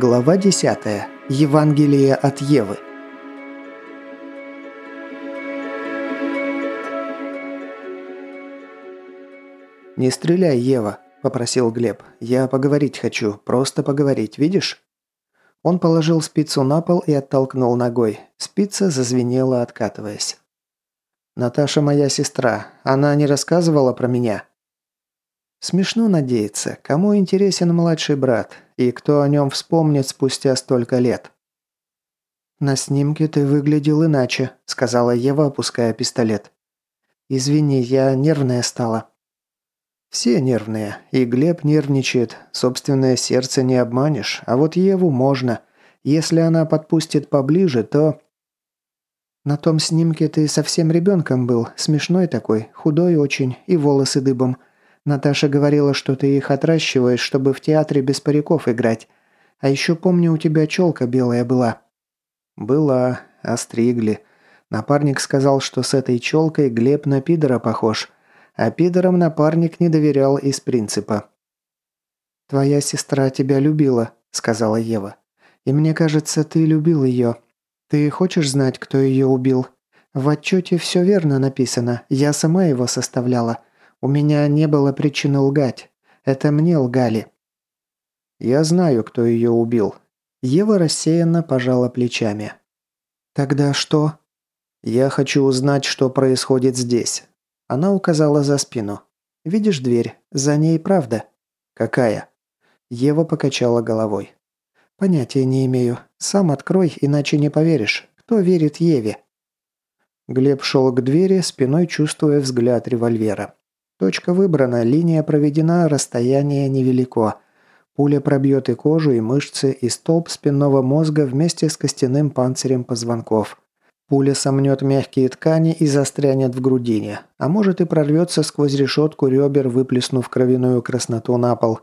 Глава 10. Евангелие от Евы. «Не стреляй, Ева», – попросил Глеб. «Я поговорить хочу, просто поговорить, видишь?» Он положил спицу на пол и оттолкнул ногой. Спица зазвенела, откатываясь. «Наташа моя сестра. Она не рассказывала про меня?» Смешно надеяться, кому интересен младший брат, и кто о нем вспомнит спустя столько лет. «На снимке ты выглядел иначе», – сказала Ева, опуская пистолет. «Извини, я нервная стала». Все нервные, и Глеб нервничает, собственное сердце не обманешь, а вот Еву можно. Если она подпустит поближе, то... На том снимке ты совсем ребенком был, смешной такой, худой очень, и волосы дыбом. Наташа говорила, что ты их отращиваешь, чтобы в театре без париков играть. А еще помню, у тебя челка белая была». «Была. Остригли. Напарник сказал, что с этой челкой Глеб на пидора похож. А пидорам напарник не доверял из принципа». «Твоя сестра тебя любила», — сказала Ева. «И мне кажется, ты любил ее. Ты хочешь знать, кто ее убил? В отчете все верно написано. Я сама его составляла. У меня не было причины лгать. Это мне лгали». «Я знаю, кто ее убил». Ева рассеянно пожала плечами. «Тогда что?» «Я хочу узнать, что происходит здесь». Она указала за спину. «Видишь дверь? За ней правда». «Какая?» Ева покачала головой. «Понятия не имею. Сам открой, иначе не поверишь. Кто верит Еве?» Глеб шел к двери, спиной чувствуя взгляд револьвера. Точка выбрана, линия проведена, расстояние невелико. Пуля пробьет и кожу, и мышцы, и столб спинного мозга вместе с костяным панцирем позвонков. Пуля сомнет мягкие ткани и застрянет в грудине, а может и прорвется сквозь решетку ребер, выплеснув кровяную красноту на пол.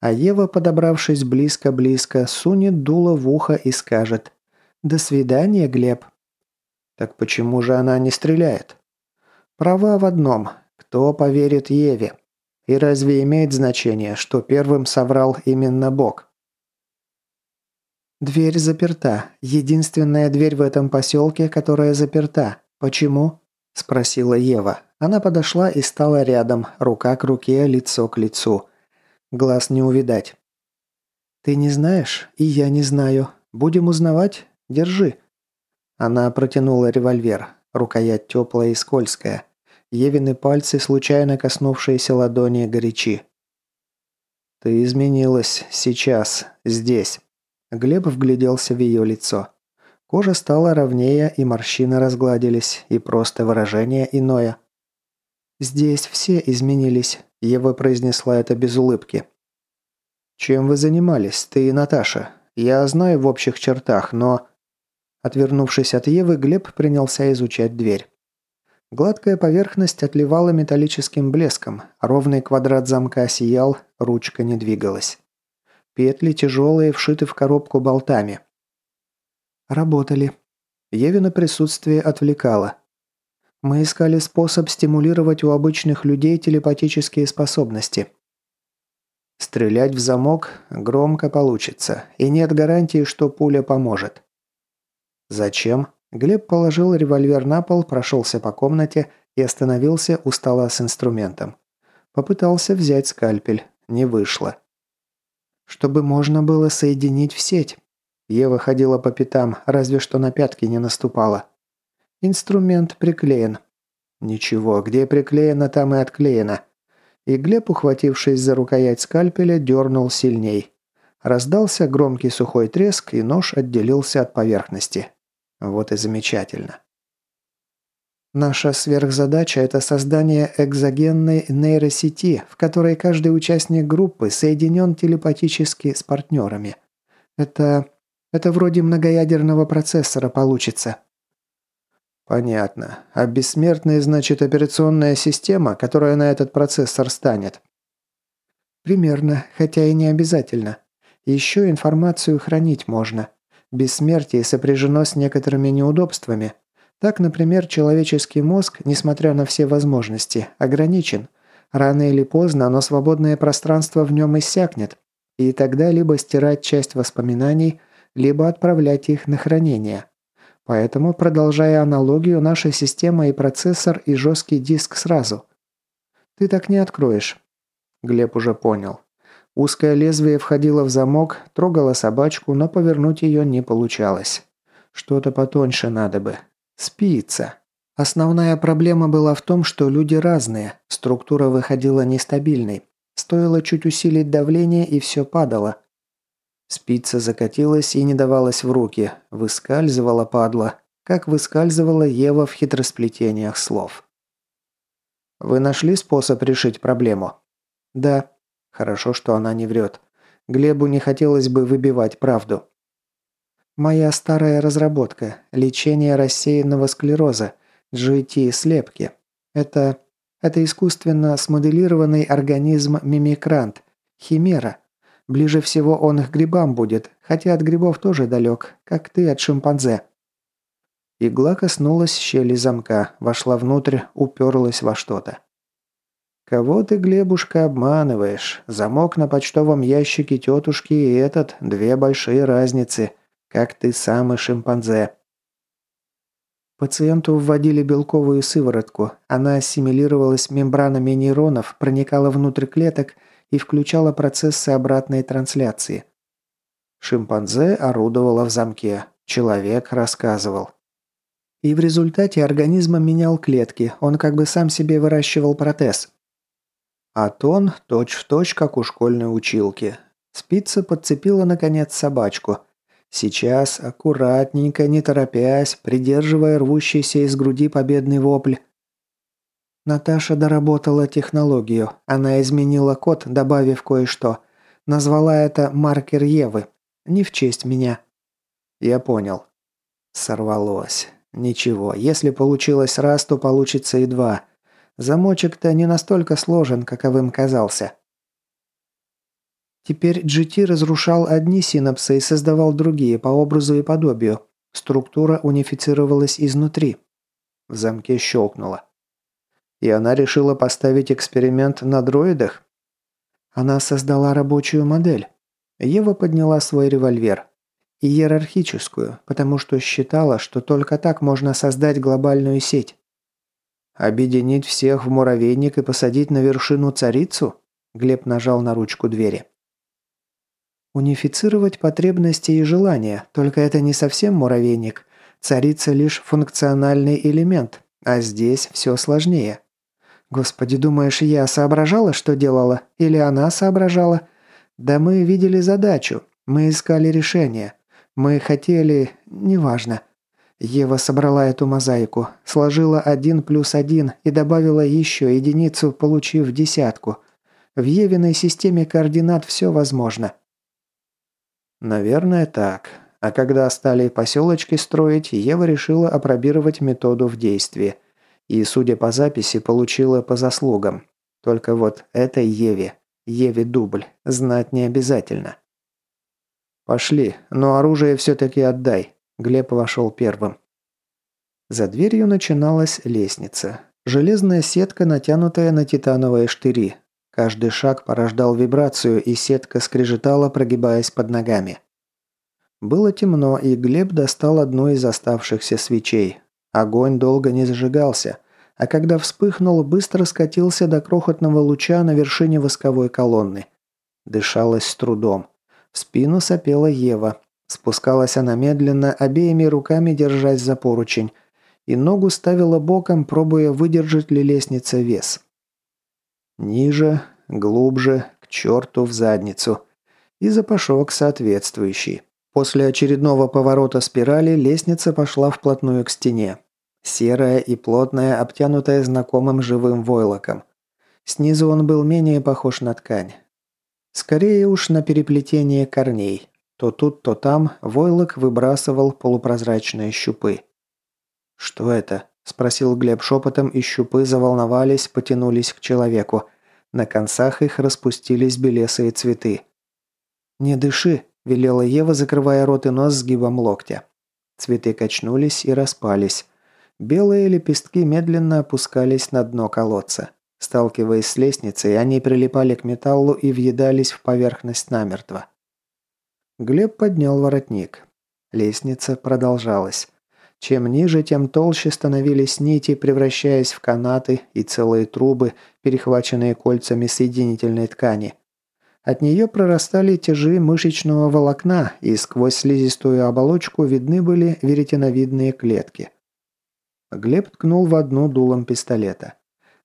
А Ева, подобравшись близко-близко, сунет дуло в ухо и скажет «До свидания, Глеб». Так почему же она не стреляет? Права в одном. Кто поверит Еве? И разве имеет значение, что первым соврал именно Бог? «Дверь заперта. Единственная дверь в этом поселке, которая заперта. Почему?» – спросила Ева. Она подошла и стала рядом, рука к руке, лицо к лицу. Глаз не увидать. «Ты не знаешь, и я не знаю. Будем узнавать? Держи». Она протянула револьвер. Рукоять теплая и скользкая. Евины пальцы, случайно коснувшиеся ладони, горячи. «Ты изменилась. Сейчас. Здесь». Глеб вгляделся в ее лицо. Кожа стала ровнее, и морщины разгладились, и просто выражение иное. «Здесь все изменились», – Ева произнесла это без улыбки. «Чем вы занимались, ты и Наташа? Я знаю в общих чертах, но...» Отвернувшись от Евы, Глеб принялся изучать дверь. Гладкая поверхность отливала металлическим блеском, ровный квадрат замка сиял, ручка не двигалась. Петли тяжелые, вшиты в коробку болтами. Работали. Евина присутствие отвлекало. Мы искали способ стимулировать у обычных людей телепатические способности. Стрелять в замок громко получится, и нет гарантии, что пуля поможет. Зачем? Глеб положил револьвер на пол, прошелся по комнате и остановился у стола с инструментом. Попытался взять скальпель. Не вышло. Чтобы можно было соединить в сеть. Ева ходила по пятам, разве что на пятки не наступала. Инструмент приклеен. Ничего, где приклеено, там и отклеено. И Глеб, ухватившись за рукоять скальпеля, дернул сильней. Раздался громкий сухой треск, и нож отделился от поверхности. Вот и замечательно. Наша сверхзадача – это создание экзогенной нейросети, в которой каждый участник группы соединен телепатически с партнерами. Это... это вроде многоядерного процессора получится. Понятно. А бессмертный, значит, операционная система, которая на этот процессор станет? Примерно, хотя и не обязательно. Еще информацию хранить можно – Бессмертие сопряжено с некоторыми неудобствами. Так, например, человеческий мозг, несмотря на все возможности, ограничен. Рано или поздно, но свободное пространство в нем иссякнет. И тогда либо стирать часть воспоминаний, либо отправлять их на хранение. Поэтому, продолжая аналогию, наша система и процессор, и жесткий диск сразу. Ты так не откроешь. Глеб уже понял. Узкое лезвие входило в замок, трогало собачку, но повернуть ее не получалось. Что-то потоньше надо бы. Спица. Основная проблема была в том, что люди разные, структура выходила нестабильной. Стоило чуть усилить давление, и все падало. Спица закатилась и не давалась в руки, выскальзывала падла, как выскальзывала Ева в хитросплетениях слов. «Вы нашли способ решить проблему?» «Да». Хорошо, что она не врет. Глебу не хотелось бы выбивать правду. «Моя старая разработка – лечение рассеянного склероза, GT-слепки. Это... это искусственно смоделированный организм мимикрант, химера. Ближе всего он их грибам будет, хотя от грибов тоже далек, как ты от шимпанзе». Игла коснулась щели замка, вошла внутрь, уперлась во что-то. «Кого ты, Глебушка, обманываешь? Замок на почтовом ящике тетушки и этот – две большие разницы, как ты сам и шимпанзе». Пациенту вводили белковую сыворотку. Она ассимилировалась мембранами нейронов, проникала внутрь клеток и включала процессы обратной трансляции. Шимпанзе орудовала в замке. Человек рассказывал. И в результате организм менял клетки, он как бы сам себе выращивал протез. А тон точь-в-точь, точь, как у школьной училки. Спица подцепила, наконец, собачку. Сейчас, аккуратненько, не торопясь, придерживая рвущийся из груди победный вопль. Наташа доработала технологию. Она изменила код, добавив кое-что. Назвала это «маркер Евы». Не в честь меня. Я понял. Сорвалось. Ничего, если получилось раз, то получится и два. Замочек-то не настолько сложен, каковым казался. Теперь GT разрушал одни синапсы и создавал другие по образу и подобию. Структура унифицировалась изнутри. В замке щелкнуло. И она решила поставить эксперимент на дроидах? Она создала рабочую модель. Ева подняла свой револьвер. Иерархическую, потому что считала, что только так можно создать глобальную сеть. Объединить всех в муравейник и посадить на вершину царицу? Глеб нажал на ручку двери. Унифицировать потребности и желания, только это не совсем муравейник. Царица лишь функциональный элемент, а здесь все сложнее. Господи, думаешь, я соображала, что делала? Или она соображала? Да мы видели задачу. Мы искали решение. Мы хотели... Неважно. Ева собрала эту мозаику, сложила один плюс один и добавила еще единицу, получив десятку. В Евиной системе координат все возможно. Наверное, так. А когда стали поселочки строить, Ева решила опробировать методу в действии. И, судя по записи, получила по заслугам. Только вот это Еве. Еве дубль. Знать не обязательно. «Пошли, но оружие все-таки отдай», – Глеб вошел первым. За дверью начиналась лестница. Железная сетка, натянутая на титановые штыри. Каждый шаг порождал вибрацию, и сетка скрежетала, прогибаясь под ногами. Было темно, и Глеб достал одну из оставшихся свечей. Огонь долго не зажигался, а когда вспыхнул, быстро скатился до крохотного луча на вершине восковой колонны. Дышалось с трудом. В спину сопела Ева. Спускалась она медленно, обеими руками держась за поручень, и ногу ставила боком, пробуя выдержать ли лестница вес. Ниже, глубже, к черту в задницу. И запашок соответствующий. После очередного поворота спирали лестница пошла вплотную к стене. Серая и плотная, обтянутая знакомым живым войлоком. Снизу он был менее похож на ткань. Скорее уж на переплетение корней. То тут, то там войлок выбрасывал полупрозрачные щупы. «Что это?» – спросил Глеб шепотом, и щупы заволновались, потянулись к человеку. На концах их распустились белесые цветы. «Не дыши», – велела Ева, закрывая рот и нос сгибом локтя. Цветы качнулись и распались. Белые лепестки медленно опускались на дно колодца. Сталкиваясь с лестницей, они прилипали к металлу и въедались в поверхность намертво. Глеб поднял воротник. Лестница продолжалась. Чем ниже, тем толще становились нити, превращаясь в канаты и целые трубы, перехваченные кольцами соединительной ткани. От нее прорастали тяжи мышечного волокна, и сквозь слизистую оболочку видны были веретеновидные клетки. Глеб ткнул в одну дулом пистолета.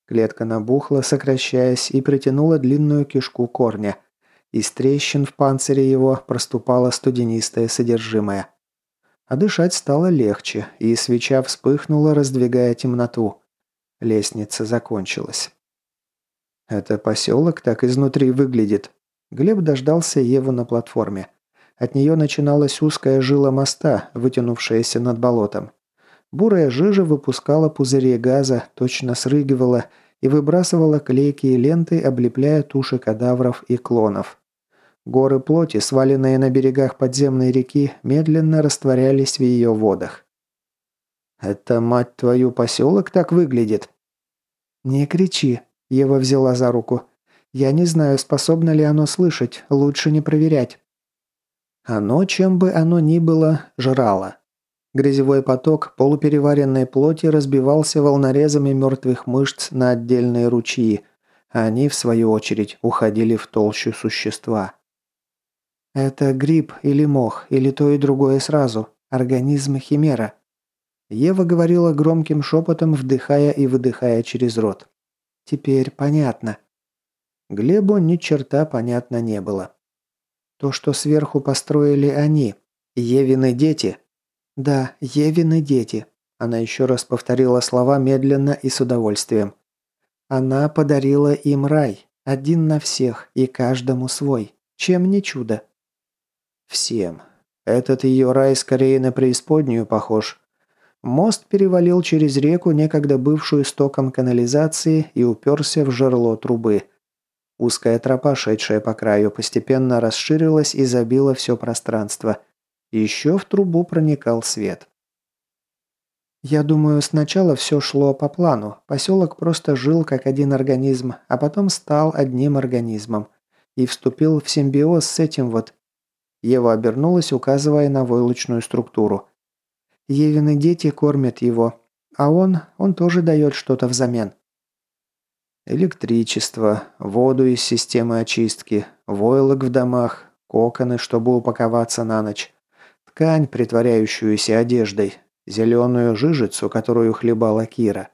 Клетка набухла, сокращаясь, и притянула длинную кишку корня. Из трещин в панцире его проступало студенистое содержимое. А дышать стало легче, и свеча вспыхнула, раздвигая темноту. Лестница закончилась. «Это поселок так изнутри выглядит». Глеб дождался Еву на платформе. От нее начиналась узкая жила моста, вытянувшаяся над болотом. Бурая жижа выпускала пузыри газа, точно срыгивала и выбрасывала клейкие ленты, облепляя туши кадавров и клонов. Горы плоти, сваленные на берегах подземной реки, медленно растворялись в ее водах. «Это, мать твою, поселок так выглядит?» «Не кричи», – Ева взяла за руку. «Я не знаю, способно ли оно слышать, лучше не проверять». Оно, чем бы оно ни было, жрало. Грязевой поток полупереваренной плоти разбивался волнорезами мертвых мышц на отдельные ручьи, а они, в свою очередь, уходили в толщу существа. «Это гриб или мох, или то и другое сразу. Организм химера». Ева говорила громким шепотом, вдыхая и выдыхая через рот. «Теперь понятно». Глебу ни черта понятно не было. То, что сверху построили они, Евины дети. Да, Евины дети. Она еще раз повторила слова медленно и с удовольствием. Она подарила им рай, один на всех и каждому свой. Чем не чудо? Всем. Этот ее рай скорее на преисподнюю похож. Мост перевалил через реку, некогда бывшую стоком канализации, и уперся в жерло трубы. Узкая тропа, шедшая по краю, постепенно расширилась и забила все пространство. Еще в трубу проникал свет. Я думаю, сначала все шло по плану. Поселок просто жил как один организм, а потом стал одним организмом. И вступил в симбиоз с этим вот Ева обернулась, указывая на войлочную структуру. Евины дети кормят его, а он, он тоже дает что-то взамен. Электричество, воду из системы очистки, войлок в домах, коконы, чтобы упаковаться на ночь, ткань, притворяющуюся одеждой, зеленую жижицу, которую хлебала Кира.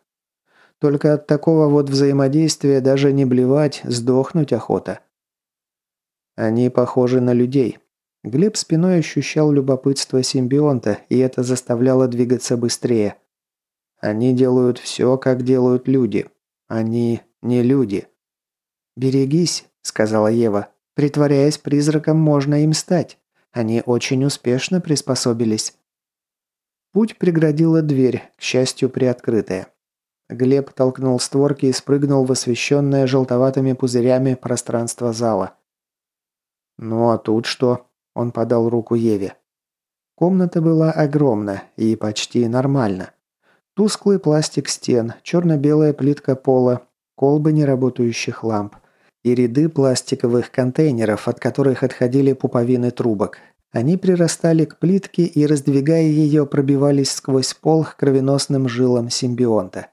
Только от такого вот взаимодействия даже не блевать, сдохнуть охота. Они похожи на людей. Глеб спиной ощущал любопытство симбионта, и это заставляло двигаться быстрее. Они делают все, как делают люди. Они не люди. «Берегись», — сказала Ева. «Притворяясь призраком, можно им стать. Они очень успешно приспособились». Путь преградила дверь, к счастью, приоткрытая. Глеб толкнул створки и спрыгнул в освещенное желтоватыми пузырями пространство зала. «Ну а тут что?» Он подал руку Еве. Комната была огромна и почти нормальна. Тусклый пластик стен, черно-белая плитка пола, колбы неработающих ламп и ряды пластиковых контейнеров, от которых отходили пуповины трубок. Они прирастали к плитке и, раздвигая ее, пробивались сквозь пол к кровеносным жилам симбионта.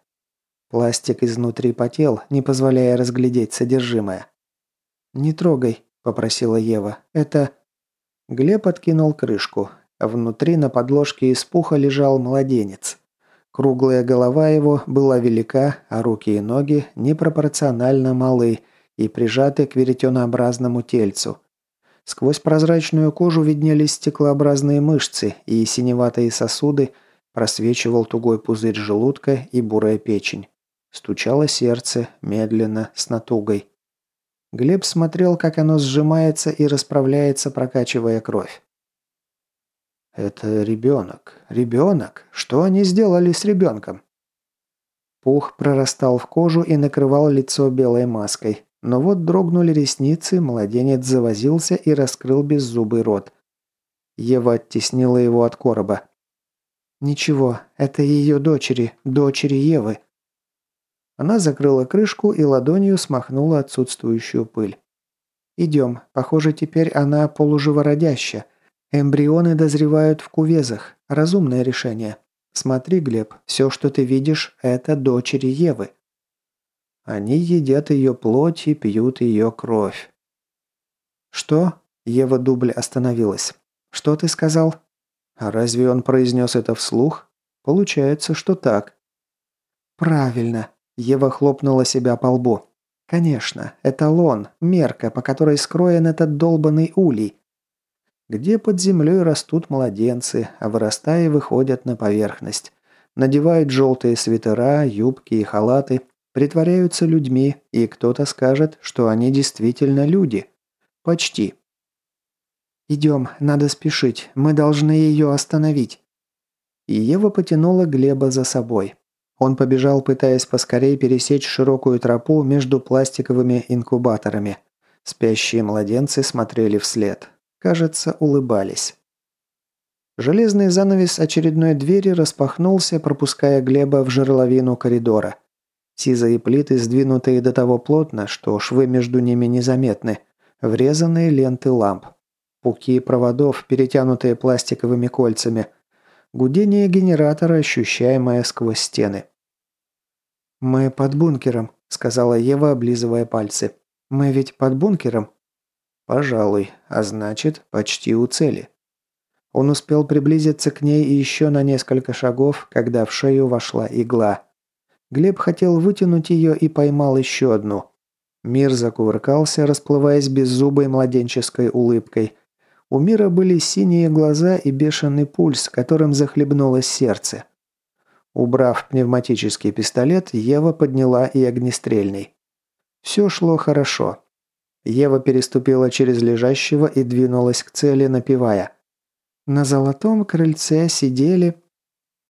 Пластик изнутри потел, не позволяя разглядеть содержимое. «Не трогай», – попросила Ева. «Это...» Глеб откинул крышку. Внутри на подложке из пуха лежал младенец. Круглая голова его была велика, а руки и ноги непропорционально малы и прижаты к веретенообразному тельцу. Сквозь прозрачную кожу виднелись стеклообразные мышцы и синеватые сосуды, просвечивал тугой пузырь желудка и бурая печень. Стучало сердце, медленно, с натугой. Глеб смотрел, как оно сжимается и расправляется, прокачивая кровь. «Это ребенок. Ребенок? Что они сделали с ребенком?» Пух прорастал в кожу и накрывал лицо белой маской. Но вот дрогнули ресницы, младенец завозился и раскрыл беззубый рот. Ева оттеснила его от короба. «Ничего, это ее дочери, дочери Евы». Она закрыла крышку и ладонью смахнула отсутствующую пыль. «Идем. Похоже, теперь она полуживородящая. Эмбрионы дозревают в кувезах. Разумное решение. Смотри, Глеб, все, что ты видишь, это дочери Евы. Они едят ее плоть и пьют ее кровь. «Что?» – Ева Дубль остановилась. «Что ты сказал?» «А разве он произнес это вслух?» «Получается, что так». «Правильно», – Ева хлопнула себя по лбу. «Конечно, эталон, мерка, по которой скроен этот долбанный улей где под землей растут младенцы, а вырастая выходят на поверхность. Надевают желтые свитера, юбки и халаты, притворяются людьми, и кто-то скажет, что они действительно люди. Почти. «Идем, надо спешить, мы должны ее остановить». И Ева потянула Глеба за собой. Он побежал, пытаясь поскорее пересечь широкую тропу между пластиковыми инкубаторами. Спящие младенцы смотрели вслед кажется, улыбались. Железный занавес очередной двери распахнулся, пропуская Глеба в жерловину коридора. Сизые плиты, сдвинутые до того плотно, что швы между ними незаметны, врезанные ленты ламп. Пуки проводов, перетянутые пластиковыми кольцами. Гудение генератора, ощущаемое сквозь стены. «Мы под бункером», — сказала Ева, облизывая пальцы. «Мы ведь под бункером?» Пожалуй, а значит, почти у цели. Он успел приблизиться к ней еще на несколько шагов, когда в шею вошла игла. Глеб хотел вытянуть ее и поймал еще одну. Мир закувыркался, расплываясь беззубой младенческой улыбкой. У мира были синие глаза и бешеный пульс, которым захлебнулось сердце. Убрав пневматический пистолет, Ева подняла и огнестрельный. Все шло хорошо. Ева переступила через лежащего и двинулась к цели, напевая. На золотом крыльце сидели